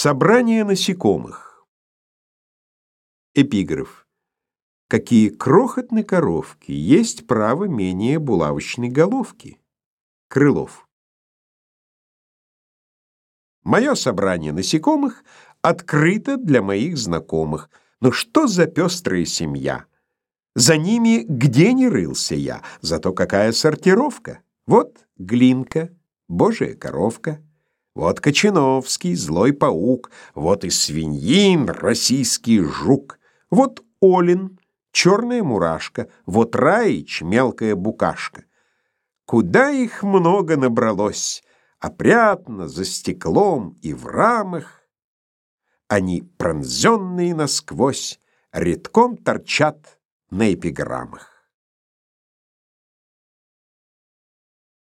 Собрание насекомых. Эпиграф. Какие крохотные коровки, есть право менее булавочной головки. Крылов. Мое собрание насекомых открыто для моих знакомых. Но что за пестрая семья? За ними где не рылся я, зато какая сортировка. Вот глинка, божья коровка. Вот Кочиновский, злой паук, вот и свиньин, российский жук, вот Олин, черная мурашка, вот Раич, мелкая букашка. Куда их много набралось, опрятно, за стеклом и в рамах. Они, пронзенные насквозь, редком торчат на эпиграммах.